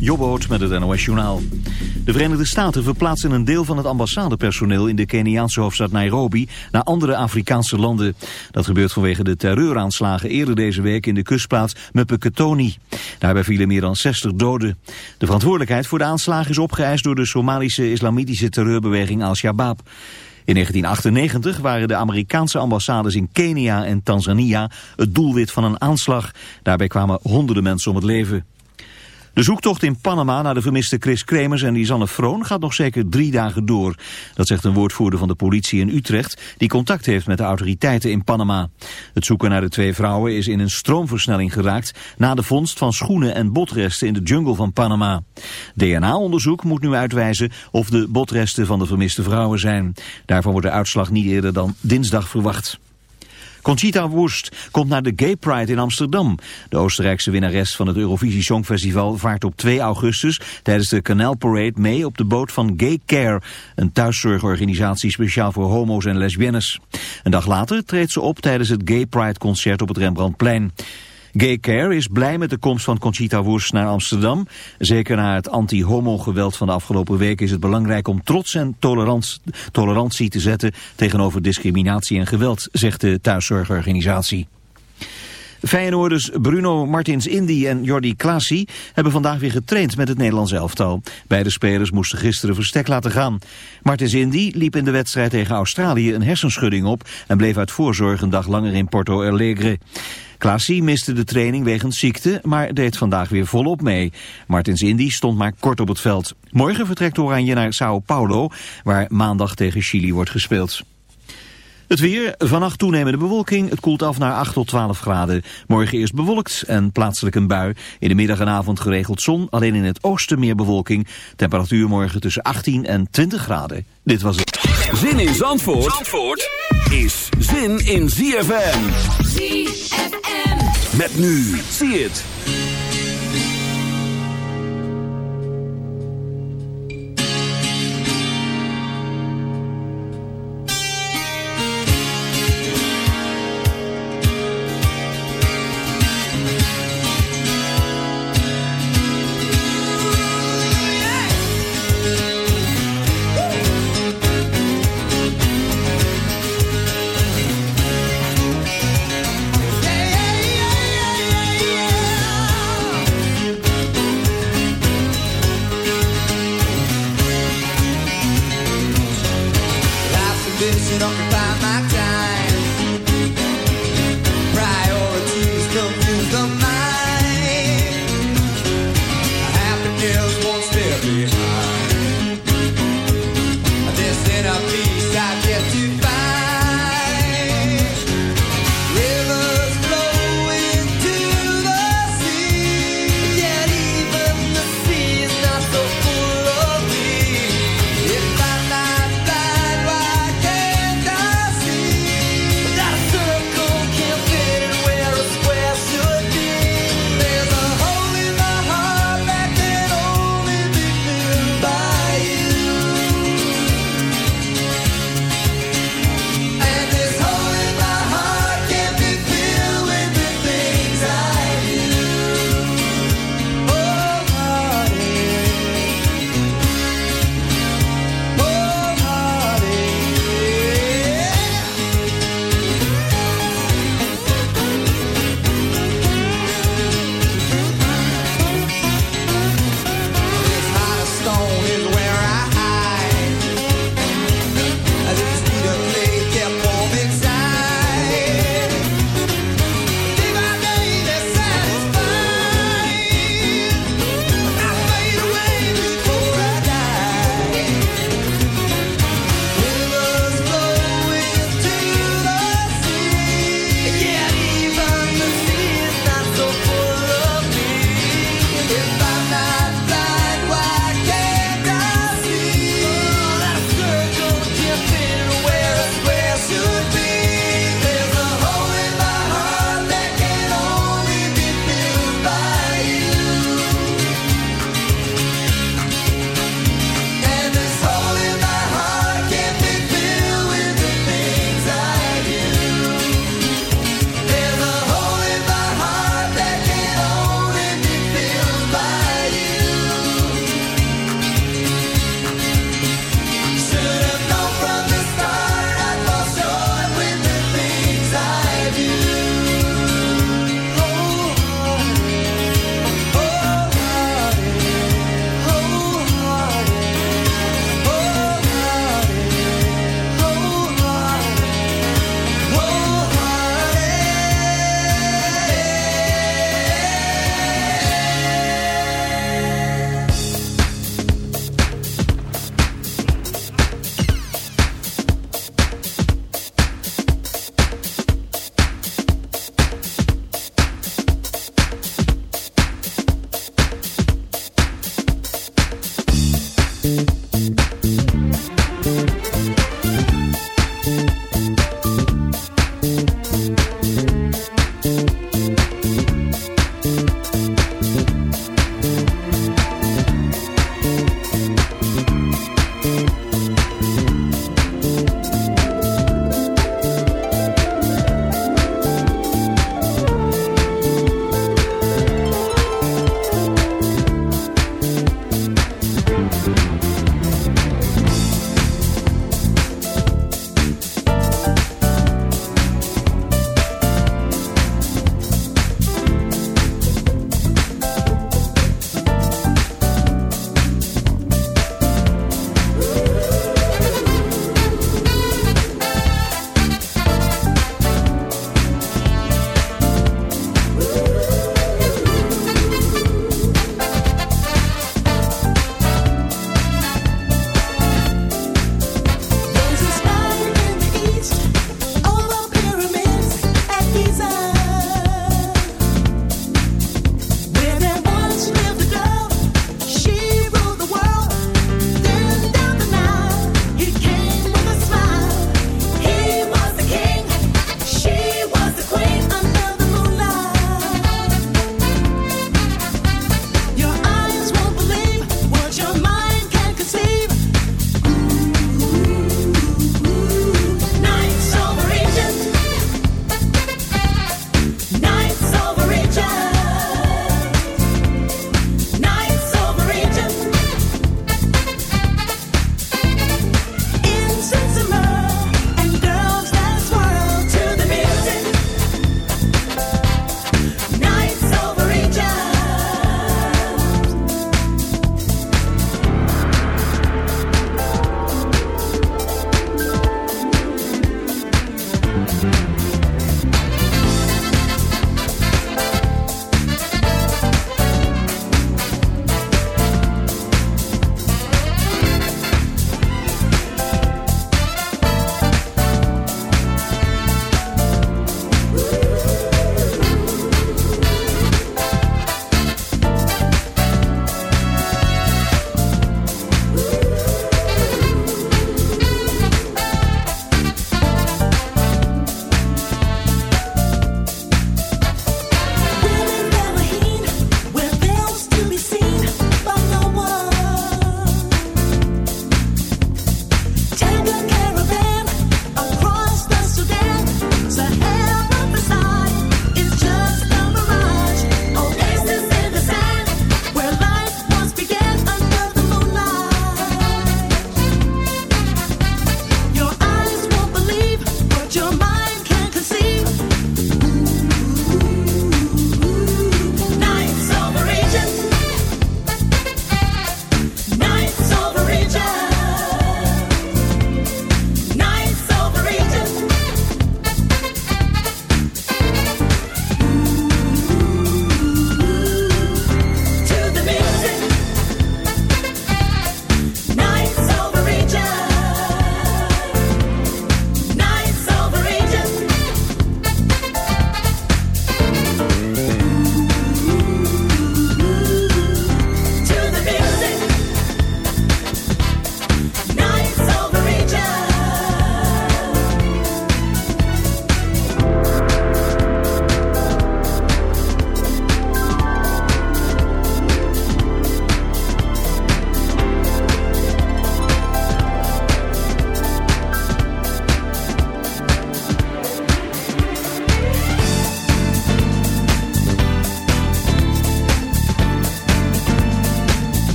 Jobboot met het NOS Journaal. De Verenigde Staten verplaatsen een deel van het ambassadepersoneel in de Keniaanse hoofdstad Nairobi naar andere Afrikaanse landen. Dat gebeurt vanwege de terreuraanslagen eerder deze week in de kustplaats Mupeketoni. Daarbij vielen meer dan 60 doden. De verantwoordelijkheid voor de aanslagen is opgeëist door de Somalische islamitische terreurbeweging Al-Shabaab. In 1998 waren de Amerikaanse ambassades in Kenia en Tanzania het doelwit van een aanslag. Daarbij kwamen honderden mensen om het leven. De zoektocht in Panama naar de vermiste Chris Kremers en Lisanne Froon gaat nog zeker drie dagen door. Dat zegt een woordvoerder van de politie in Utrecht die contact heeft met de autoriteiten in Panama. Het zoeken naar de twee vrouwen is in een stroomversnelling geraakt na de vondst van schoenen en botresten in de jungle van Panama. DNA-onderzoek moet nu uitwijzen of de botresten van de vermiste vrouwen zijn. Daarvan wordt de uitslag niet eerder dan dinsdag verwacht. Conchita Wurst komt naar de Gay Pride in Amsterdam. De Oostenrijkse winnares van het Eurovisie Songfestival vaart op 2 augustus tijdens de Canal Parade mee op de boot van Gay Care, een thuiszorgorganisatie speciaal voor homo's en lesbiennes. Een dag later treedt ze op tijdens het Gay Pride concert op het Rembrandtplein. Gay Care is blij met de komst van Conchita Wurst naar Amsterdam. Zeker na het anti-homo-geweld van de afgelopen week is het belangrijk om trots en tolerantie te zetten tegenover discriminatie en geweld, zegt de thuiszorgorganisatie. Feyenoorders Bruno Martins Indy en Jordi Klaasie hebben vandaag weer getraind met het Nederlands elftal. Beide spelers moesten gisteren verstek laten gaan. Martins Indy liep in de wedstrijd tegen Australië een hersenschudding op en bleef uit voorzorg een dag langer in Porto Alegre. Klaasie miste de training wegens ziekte, maar deed vandaag weer volop mee. Martins Indy stond maar kort op het veld. Morgen vertrekt Oranje naar Sao Paulo, waar maandag tegen Chili wordt gespeeld. Het weer, vannacht toenemende bewolking. Het koelt af naar 8 tot 12 graden. Morgen eerst bewolkt en plaatselijk een bui. In de middag en avond geregeld zon. Alleen in het oosten meer bewolking. Temperatuur morgen tussen 18 en 20 graden. Dit was het. Zin in Zandvoort, Zandvoort is zin in ZFM. ZFM. Met nu. Zie het.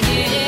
Yeah.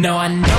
No, I.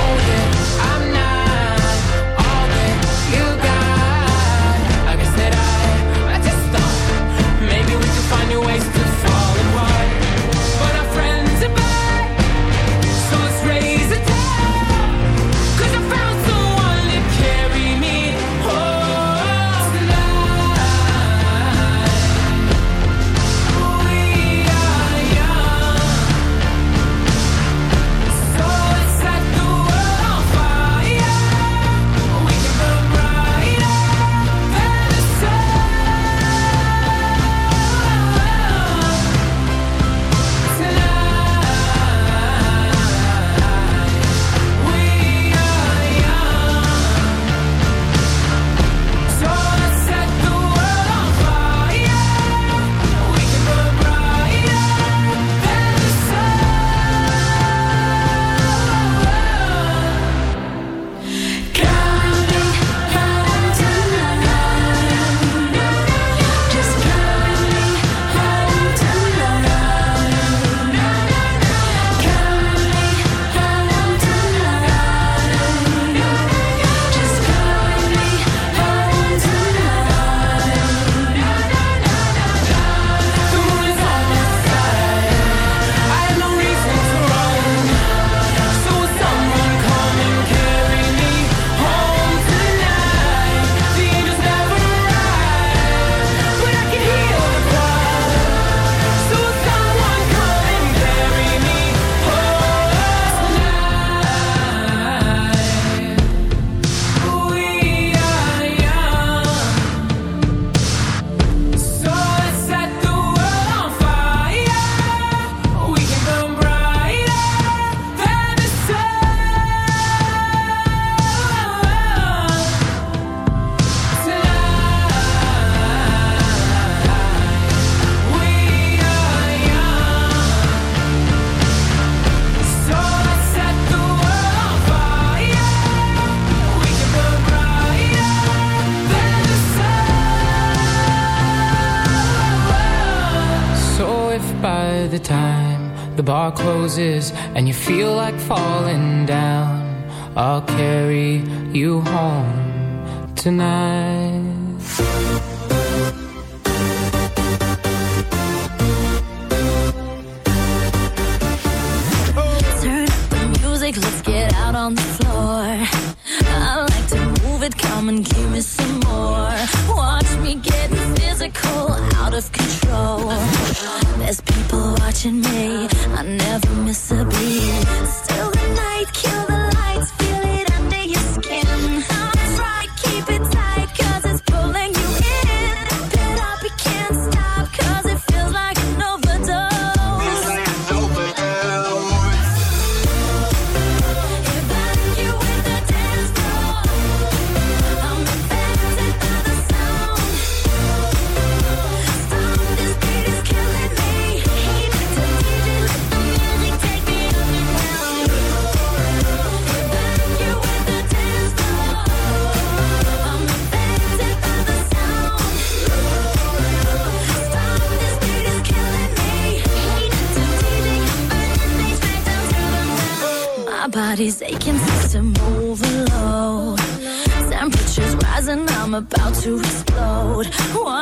closes and you feel like falling down. I'll carry you home tonight. Turn up the music, let's get out on the floor. I like to move it, come and give me some more. Watch me get mystical, out of control. There's people watching me, I never miss a beat. Still the night, kills. I'm about to explode. One